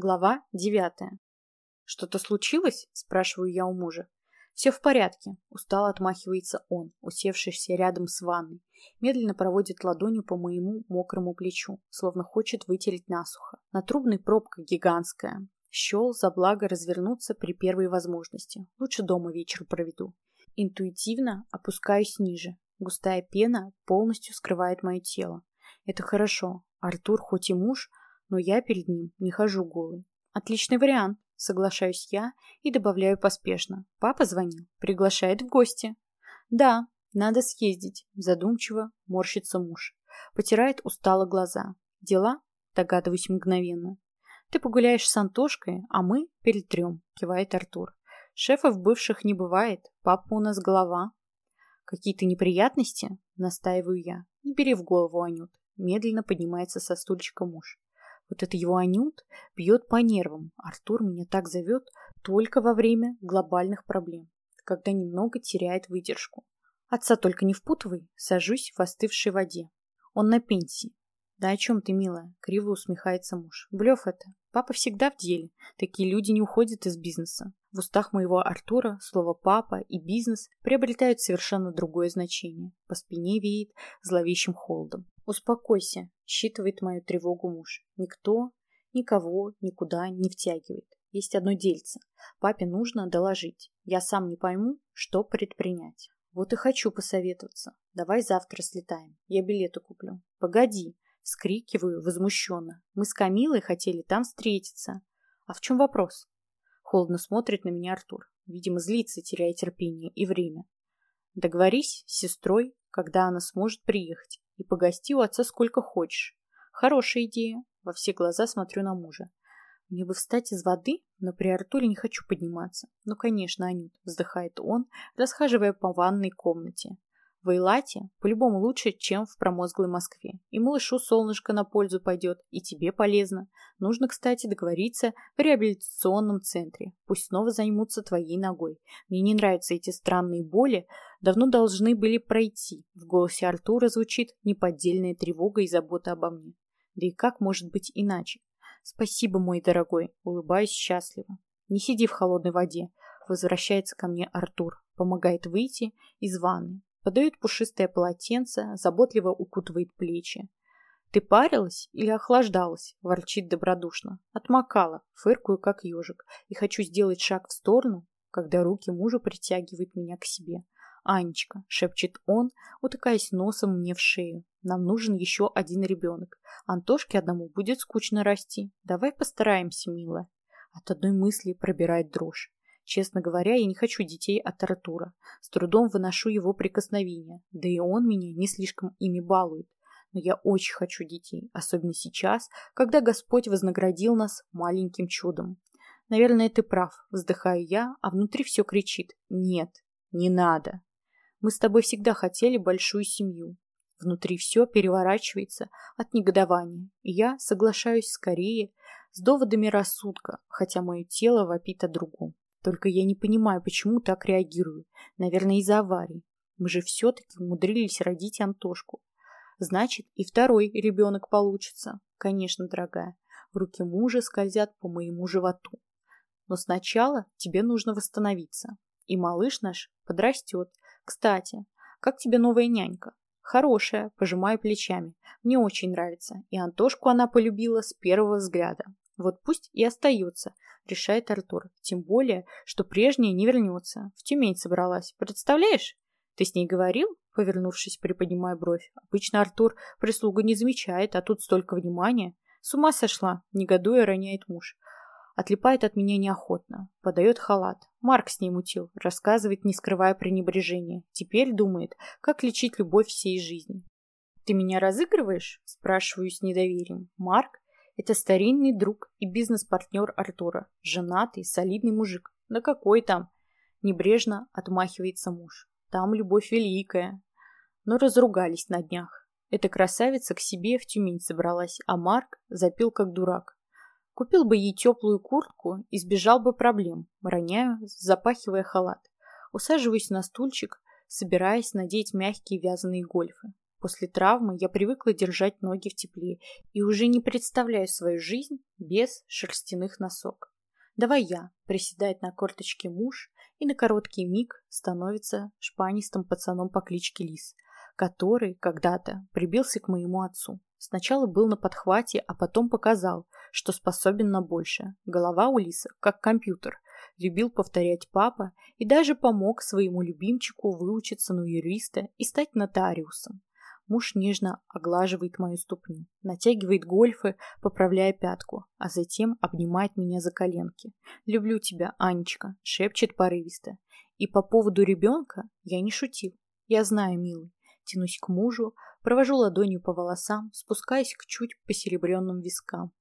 Глава девятая. «Что-то случилось?» – спрашиваю я у мужа. «Все в порядке», – устало отмахивается он, усевшийся рядом с ванной. Медленно проводит ладонью по моему мокрому плечу, словно хочет вытереть насухо. На трубной пробка гигантская. Щел за благо развернуться при первой возможности. Лучше дома вечер проведу. Интуитивно опускаюсь ниже. Густая пена полностью скрывает мое тело. Это хорошо. Артур хоть и муж, но я перед ним не хожу голый. Отличный вариант, соглашаюсь я и добавляю поспешно. Папа звонил, приглашает в гости. Да, надо съездить, задумчиво морщится муж. Потирает устало глаза. Дела? Догадываюсь мгновенно. Ты погуляешь с Антошкой, а мы перетрем, кивает Артур. Шефов бывших не бывает, папа у нас голова. Какие-то неприятности? Настаиваю я. Не бери в голову, Анют. Медленно поднимается со стульчика муж. Вот это его анют бьет по нервам. Артур меня так зовет только во время глобальных проблем, когда немного теряет выдержку. Отца только не впутывай, сажусь в остывшей воде. Он на пенсии. Да о чем ты, милая? Криво усмехается муж. Блев это. Папа всегда в деле. Такие люди не уходят из бизнеса. В устах моего Артура слово «папа» и «бизнес» приобретают совершенно другое значение. По спине веет зловещим холодом. «Успокойся», — считывает мою тревогу муж. «Никто, никого, никуда не втягивает. Есть одно дельце. Папе нужно доложить. Я сам не пойму, что предпринять. Вот и хочу посоветоваться. Давай завтра слетаем. Я билеты куплю. Погоди. Вскрикиваю возмущенно. Мы с Камилой хотели там встретиться. А в чем вопрос? Холодно смотрит на меня Артур. Видимо, злится, теряя терпение и время. Договорись с сестрой, когда она сможет приехать и погости у отца сколько хочешь. Хорошая идея. Во все глаза смотрю на мужа. Мне бы встать из воды, но при Артуре не хочу подниматься. Ну, конечно, Анют, вздыхает он, расхаживая по ванной комнате. В Эйлате по-любому лучше, чем в промозглой Москве. И малышу солнышко на пользу пойдет, и тебе полезно. Нужно, кстати, договориться в реабилитационном центре. Пусть снова займутся твоей ногой. Мне не нравятся эти странные боли. Давно должны были пройти. В голосе Артура звучит неподдельная тревога и забота обо мне. Да и как может быть иначе? Спасибо, мой дорогой. Улыбаюсь счастливо. Не сиди в холодной воде. Возвращается ко мне Артур. Помогает выйти из ванны подает пушистое полотенце, заботливо укутывает плечи. «Ты парилась или охлаждалась?» – ворчит добродушно. Отмокала, фыркую, как ежик, и хочу сделать шаг в сторону, когда руки мужа притягивают меня к себе. «Анечка», – шепчет он, утыкаясь носом мне в шею. «Нам нужен еще один ребенок. Антошке одному будет скучно расти. Давай постараемся, милая». От одной мысли пробирает дрожь. Честно говоря, я не хочу детей от Артура. С трудом выношу его прикосновения, да и он меня не слишком ими балует. Но я очень хочу детей, особенно сейчас, когда Господь вознаградил нас маленьким чудом. Наверное, ты прав, вздыхаю я, а внутри все кричит. Нет, не надо. Мы с тобой всегда хотели большую семью. Внутри все переворачивается от негодования, и я соглашаюсь скорее с доводами рассудка, хотя мое тело вопит о другом. Только я не понимаю, почему так реагирую. Наверное, из-за аварии. Мы же все-таки умудрились родить Антошку. Значит, и второй ребенок получится. Конечно, дорогая. Руки мужа скользят по моему животу. Но сначала тебе нужно восстановиться. И малыш наш подрастет. Кстати, как тебе новая нянька? Хорошая, пожимаю плечами. Мне очень нравится. И Антошку она полюбила с первого взгляда. Вот пусть и остается, решает Артур. Тем более, что прежняя не вернется. В Тюмень собралась. Представляешь? Ты с ней говорил? Повернувшись, приподнимая бровь. Обычно Артур прислугу не замечает, а тут столько внимания. С ума сошла, негодуя роняет муж. Отлипает от меня неохотно. Подает халат. Марк с ней мутил. Рассказывает, не скрывая пренебрежения. Теперь думает, как лечить любовь всей жизни. «Ты меня разыгрываешь?» Спрашиваю с недоверием. Марк это старинный друг и бизнес-партнер Артура. Женатый, солидный мужик. Да какой там? Небрежно отмахивается муж. Там любовь великая. Но разругались на днях. Эта красавица к себе в Тюмень собралась, а Марк запил как дурак. Купил бы ей теплую куртку и сбежал бы проблем. Роняю, запахивая халат. Усаживаюсь на стульчик, собираясь надеть мягкие вязаные гольфы. После травмы я привыкла держать ноги в тепле и уже не представляю свою жизнь без шерстяных носок. Давай я, приседает на корточке муж и на короткий миг становится шпанистым пацаном по кличке Лис, который когда-то прибился к моему отцу. Сначала был на подхвате, а потом показал, что способен на большее. Голова у Лиса, как компьютер, любил повторять папа и даже помог своему любимчику выучиться на юриста и стать нотариусом. Муж нежно оглаживает мою ступню, натягивает гольфы, поправляя пятку, а затем обнимает меня за коленки. «Люблю тебя, Анечка», — шепчет порывисто. И по поводу ребенка я не шутил. Я знаю, милый. Тянусь к мужу, провожу ладонью по волосам, спускаясь к чуть посеребренным вискам.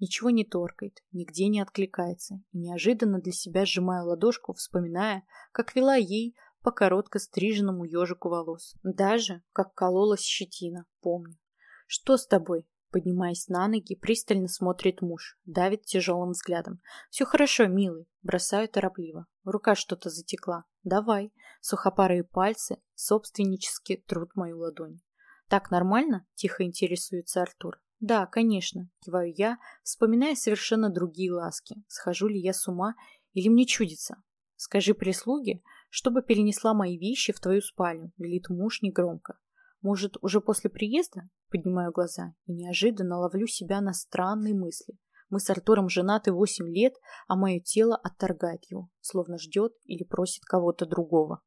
Ничего не торкает, нигде не откликается, неожиданно для себя сжимаю ладошку, вспоминая, как вела ей по коротко стриженному ежику волос. Даже, как кололась щетина, помню. «Что с тобой?» Поднимаясь на ноги, пристально смотрит муж, давит тяжелым взглядом. «Все хорошо, милый», бросаю торопливо. Рука что-то затекла. «Давай». Сухопарые пальцы собственнически трут мою ладонь. «Так нормально?» – тихо интересуется Артур. «Да, конечно», – киваю я, вспоминая совершенно другие ласки. Схожу ли я с ума или мне чудится? Скажи прислуге, чтобы перенесла мои вещи в твою спальню, велит муж негромко. Может, уже после приезда? Поднимаю глаза и неожиданно ловлю себя на странные мысли. Мы с Артуром женаты восемь лет, а мое тело отторгает его, словно ждет или просит кого-то другого.